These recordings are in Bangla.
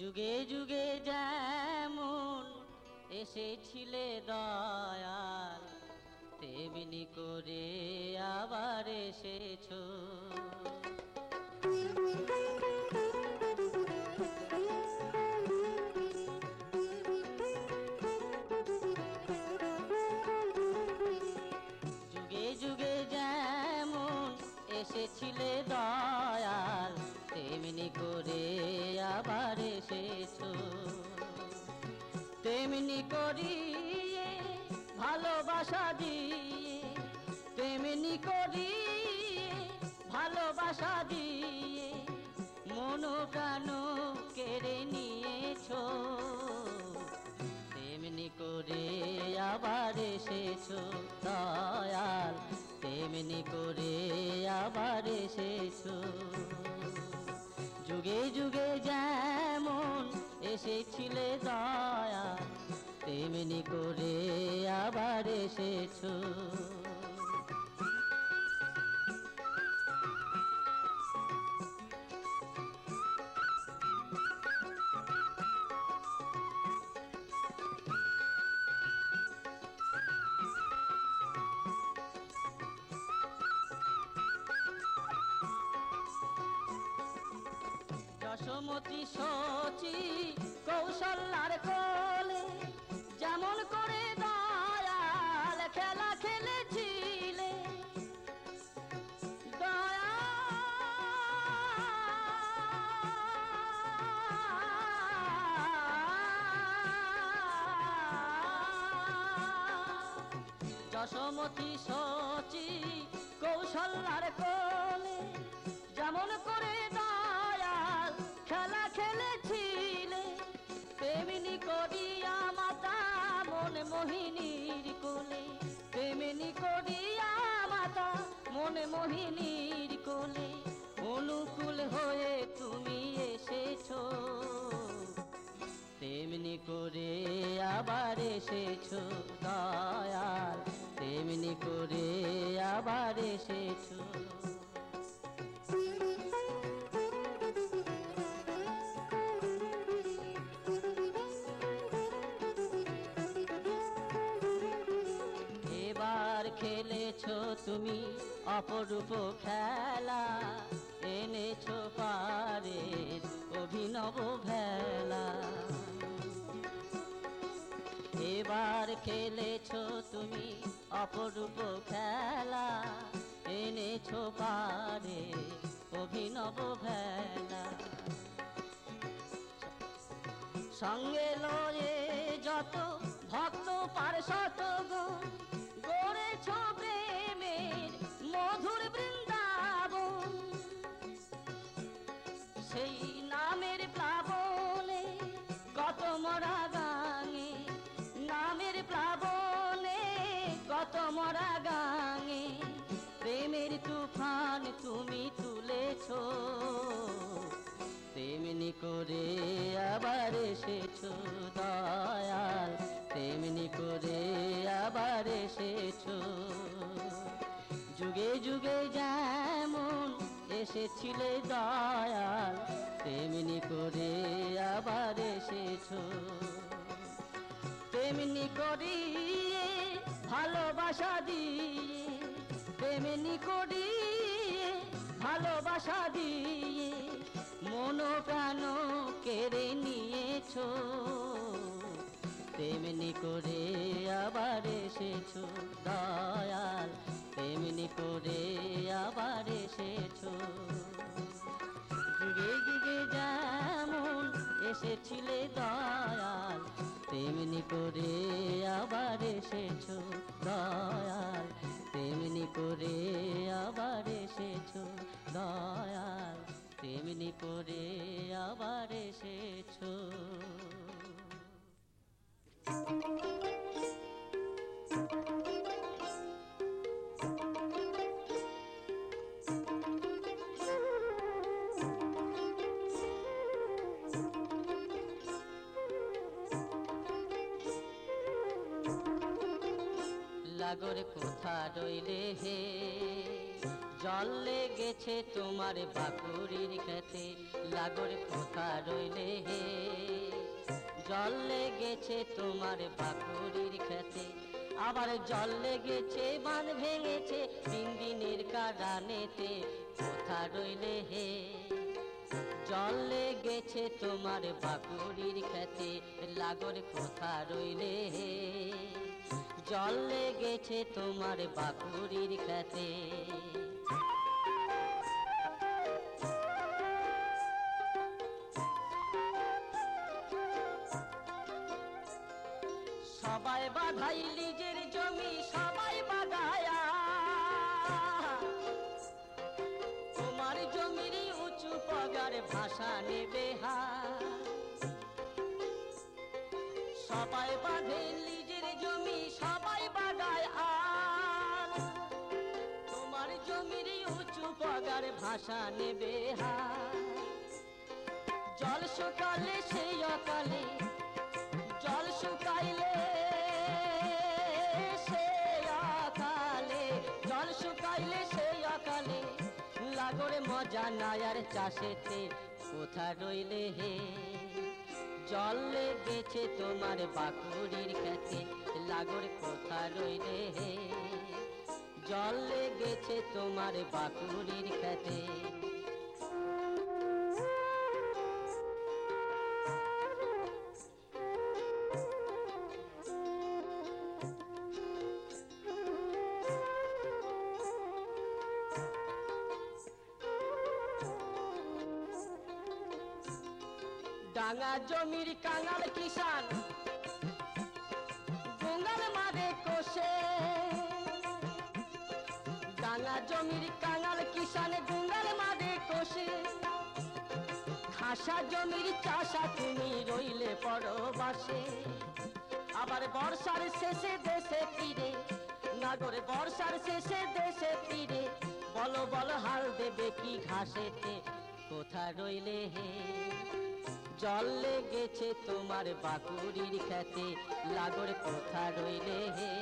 যুগে যুগে যেমন এসেছিলে দয়াল তেমনি করে আবার এসেছ। যুগে যুগে যেমন এসেছিলে আবার এসেছ। তেমনি করিয়ে ভালোবাসা দিয়ে, তেমনি করিয়ে ভালোবাসা দিয়ে মন প্রাণ কেড়ে নিয়েছো। তেমনি করে আবার এসেছ দয়াল, তেমনি করে আবার এসেছ। যুগে যুগে যেমন এসেছিলে দয়া তেমনি করে আবার এসেছ। যশোমতি সচি কৌশল্যার কোলে, যেমন করে দয়াল খেলা খেলেছিলে। যশোমতি সচি কৌশল্যার কোলে, যেমন করে মোহিনীর কোলে প্রেমিনী করিয়া মাতা, মনে মোহিনীর কোলে, অনুকূল হয়ে তুমি এসেছ। তেমনি করে আবার এসেছ দয়াল, তেমনি করে আবার এসেছ খেলেছো তুমি? অপরূপ খেলা এনেছো পারে অভিনব ভেলা। এবার খেলেছো তুমি? অপরূপ খেলা এনেছো পারে অভিনব ভেলা। সঙ্গে লয়ে যত ভক্ত পার্শ্বত গড়েছ তেমনি করিয়ে ভালোবাসা দিয়ে তেমনি করিয়ে ভালোবাসা দিয়ে মন প্রাণ কেড়ে নিয়েছো। তেমনি করে আবার এসেছ, দয়াল। তেমনি করে আবার এসেছ। যুগে যুগে যেমন এসেছিলে দয়াল। তেমনি করে আবার এসেছ দয়াল। তেমনি করে আবার এসেছ দয়াল। তেমনি করে আবার এসেছ। রইলে হে। জল লেগেছে তোমার বাকুরির খেতে, লাগর কোথা রইলে হে। জল লেগেছে তোমার বাকুরির খেতে, আবার জল লেগেছে, বাঁধ ভেঙেছে, তিন দিনের কারানেতে কোথা রইলে হে। জল লেগেছে তোমার বাকুরির খেতে, লাগর কোথা রইলে হে। জল লেগেছে তোমার বাকুরির খেতে। সবাই বাধাই লিজের জমি, সবাই বাগায়া তোমার জমিরই উঁচু পগার ভাষা নেবে হা। সবাই বাঁধে ভাষা নেবে জল সকালে সেই অকালে, জল শুকাইলে সে অকালে, জল শুকাইলে সেই অকালে, লাগরে মজা নায়ার চাষেতে কোথা রইলে হে? জল লেগেছে তোমার বাকুরির খেতে, লাগর কোথা রইলে হে? জল লেগেছে তোমার বাকুরির খেতে। ডাঙা জমির কাঙাল কিষান ডাঙা জমির কাঙাল কিষান গঙ্গাল মারে কোষে। খাসা জমির চাষা তুমি রইলে পরবাসে। আবার বর্ষার শেষে দেশে ফিরে, নাগরে বর্ষার শেষে দেশে ফিরে। বলো বলো, হাল দেবে কি ঘাসেতে কোথা রইলে হে? জল লেগেছে তোমার বাকুরির খেতে লাগর কোথা রইলে হে?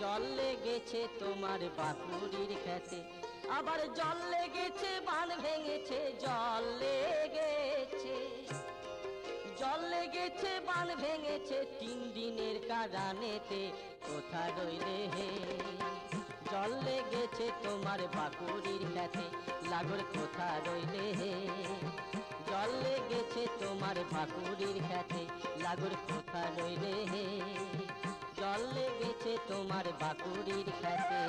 জল লেগেছে তোমার বাকুরির খেতে। আবার জল লেগেছে, বান ভেঙেছে, জল লেগেছে। জল লেগেছে, বান ভেঙেছে, তিন দিনের কারানেতে কোথা রইলে হে? জল লেগেছে তোমার বাকুরির খেতে, লাগর কোথা রইলে হে? জল লেগেছে তোমার বাকুরির খেতে, লাগর কোথা রইলে হে? জল লেগেছে তোমার বাকুরির খেতে।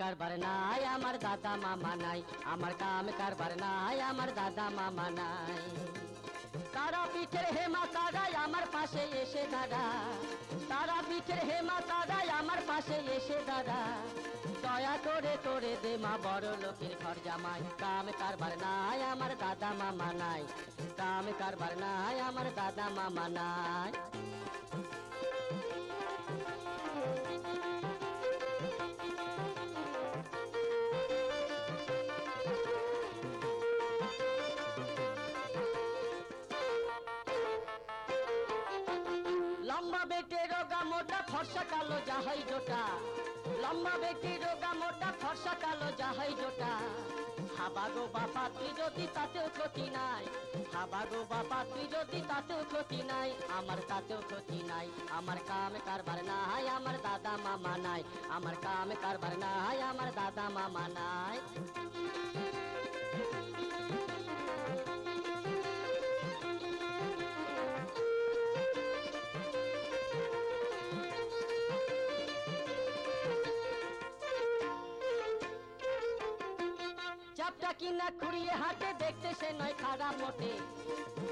কারবার নাই, আমার দাদা মামা নাই। আমার কাম কার কারবার নাই, আমার দাদা মামা নাই। তারা পিঠের হেমা তারাই আমার পাশে এসে দাদা। তারা পিঠের হেমা তারাই আমার পাশে এসে দাদা। দয়া করে করে দে মা বড় লোকের ঘর জামাই। কাম কারবার নাই, আমার দাদা মামা নাই। কাম কার কারবার নাই, আমার দাদা মামা নাই। লম্বা বেটে রোগা মোটা, ফর্সা কালো যাহাই জোটা। লম্বা বেটে রোগা মোটা, ফর্সা কালো যাহাই জোটা। হাবা গো তুই যদি তাতেও ক্ষতি নাই, হাবা গো বাপা, তুই যদি তাতেও ক্ষতি নাই, আমার তাতেও ক্ষতি নাই, আমার কাম কারবার নাই, আমার দাদা মামা নাই, আমার কাম কারবার নাই, আমার দাদা মামা নাই। চাপটা কিনা খুঁড়িয়ে হাতে দেখতে সে নয় খারাপ মোটে।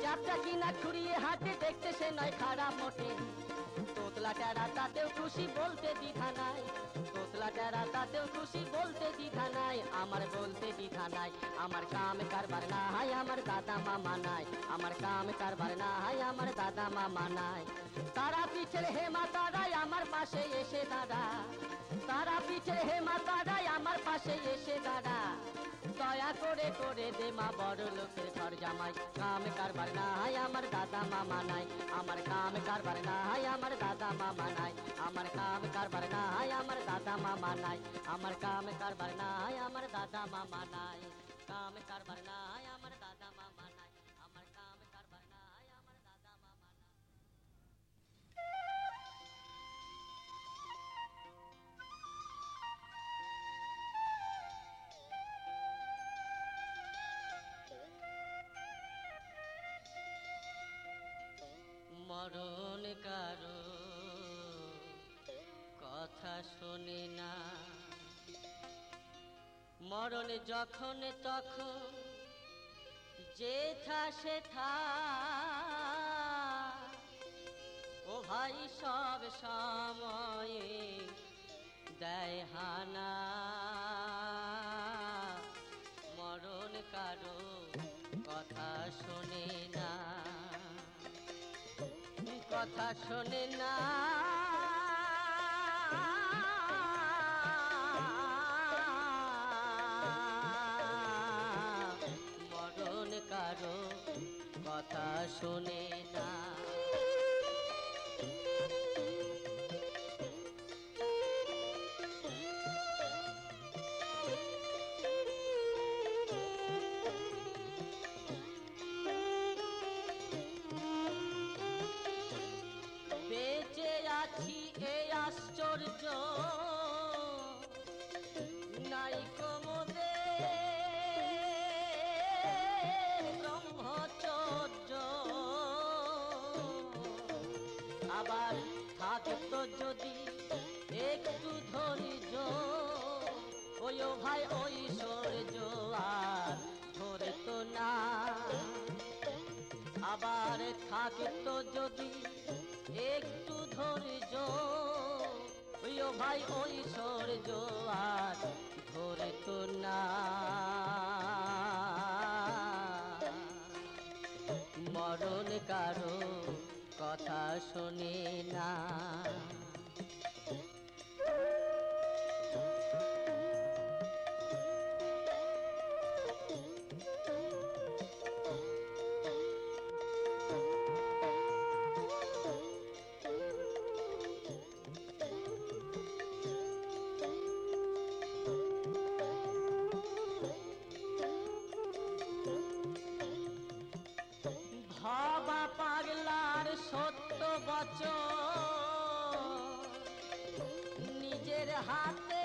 চাপটা কিনা খুঁড়িয়ে হাতে দেখতে সে নয় খারাপ মোটে। তোতলা টেরা তাতেও খুশি বলতে দ্বিধা নাই। তোতলা টেরা তাতেও খুশি বলতে দ্বিধা নাই। আমার বলতে দ্বিধা নাই। আমার কাম কারবার নাই আমার দাদা মামা নাই। আমার কাম কারবার নাই আমার দাদা মামা নাই। তারা পিছের হেমা তারাই আমার পাশে এসে দাদা তারা পিছের হেমা তারাই আমার পাশে এসে দাদা দয়া করে করে দে মা বড় লোকের ঘর জামাই। কাম কারবার নাই, আমার দাদা মামা নাই। আমার কাম কারবার নাই, আমার দাদা মামা নাই। আমার কাম কারবার নাই, আমার দাদা মামা নাই। আমার কাম কারবার নাই, আমার দাদা মামা নাই। কাম কারবার নাই, আমার দাদা মরণ কারও। কথা শোনে না। মরণ যখন তখন যে থা সে থা। ও ভাই সব সময়ে দেয় হানা। মরণ কারও কথা শোনে না। কথা শোনে না। মরণ কারও কথা শোনে থাকতো যদি একটু ধৈর্য ওই ভাই ঐশ্বর্য আর ধরতো না। আবার থাকতো যদি একটু ধৈর্য ওইও ভাই ঐশ্বর্য আর ধরতো না। মরণ কারও কথা শোনে না নিজের হাতে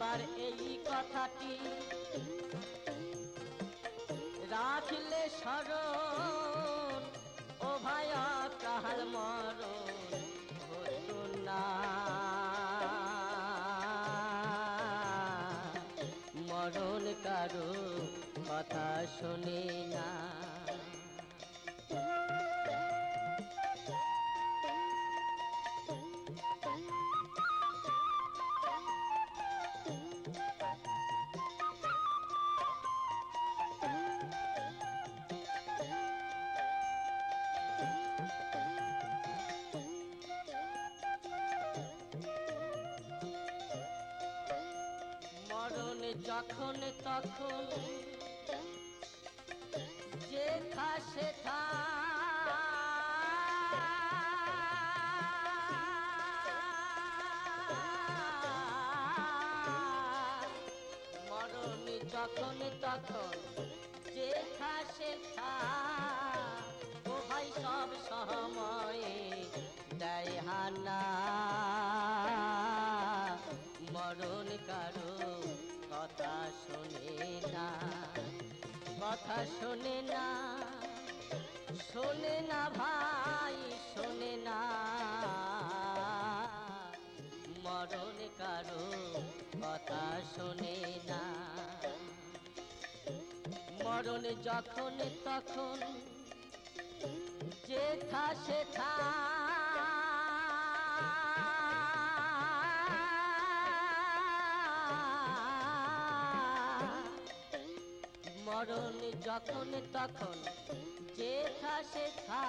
আবার এই কথাটি। রাখলে স্মরণ ও ভাই অকাল মরণ মরণ কারও কথা শোনে না। যখন তখন যে থা সে থা যখন তখন যে থা সে থা ভাই সব সময় দেয়হানা কথা শোনে না শোনে না ভাই, শোনে না। মরণ কারও কথা শোনে না। মরণ যখন তখন যেথা সেথা মরণ যখন তখন যেথা সেথা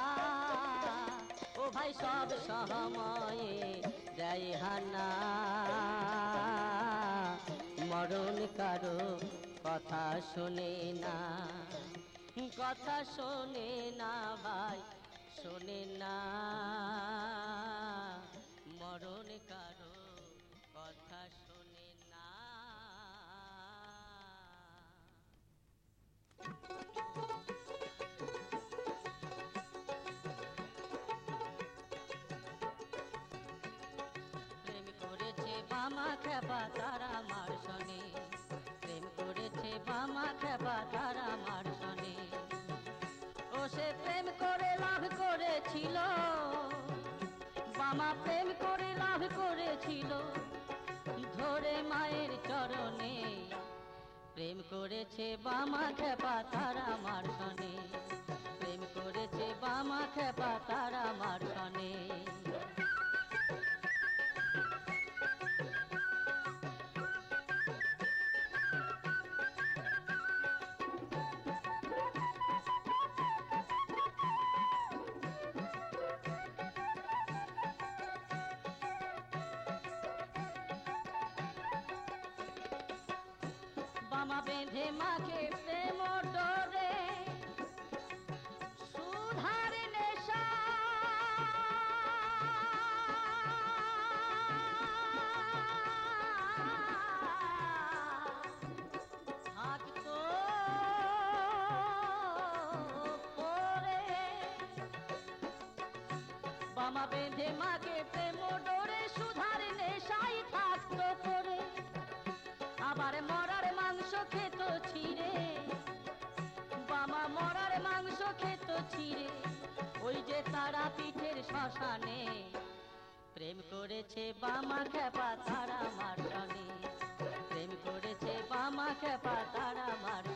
ও ভাই, সব সহময়ে দেয় হানা। মরণ কারও কথা শোনে না, কথা শোনে না ভাই, শোনে না। মরণ কারও বামা খেপা তারা মার শনে। প্রেম করেছে বামা খেপা তারা মার শনে। ও সে প্রেম করে লাভ করেছিল। বামা প্রেম করে লাভ করেছিল। ধরে মায়ের চরণে। প্রেম করেছে বামা খেপা তারা মার শনে। প্রেম করেছে বামা খেপা তারা মার শনে। বামা বেঁধে মাকে প্রেম ডোরে সুধার নেশা। থাকতো পরে। বামা বেঁধে মাকে প্রেম ডোরে সুধার নেশাই থাকতো পরে। আবার মাংস খেত ছিঁড়ে। বাবা মরার মাংস খেত ছিঁড়ে। ওই যে তারা পিঠের শ্মশানে। প্রেম করেছে বামা খেপা তারা মারণে প্রেম করেছে বামা খেপা তারা মার্শনে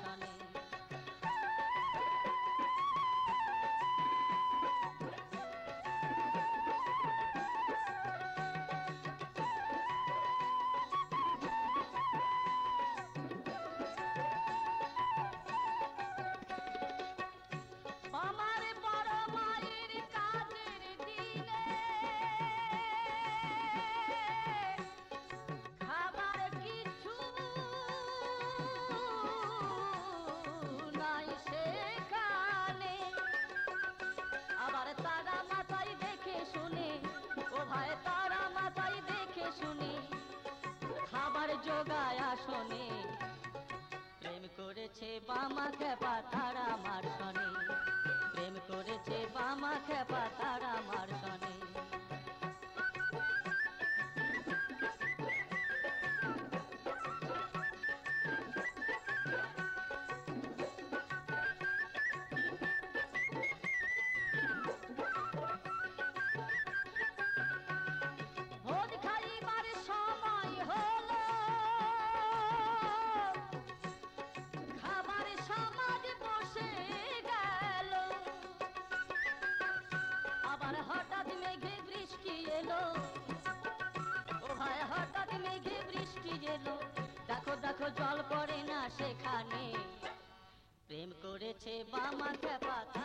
করেছে বামা খেপা তারা মার্শনে প্রেম করেছে বামা খেপা তারা মার্শনে করেছে বামা খেপা তারা মার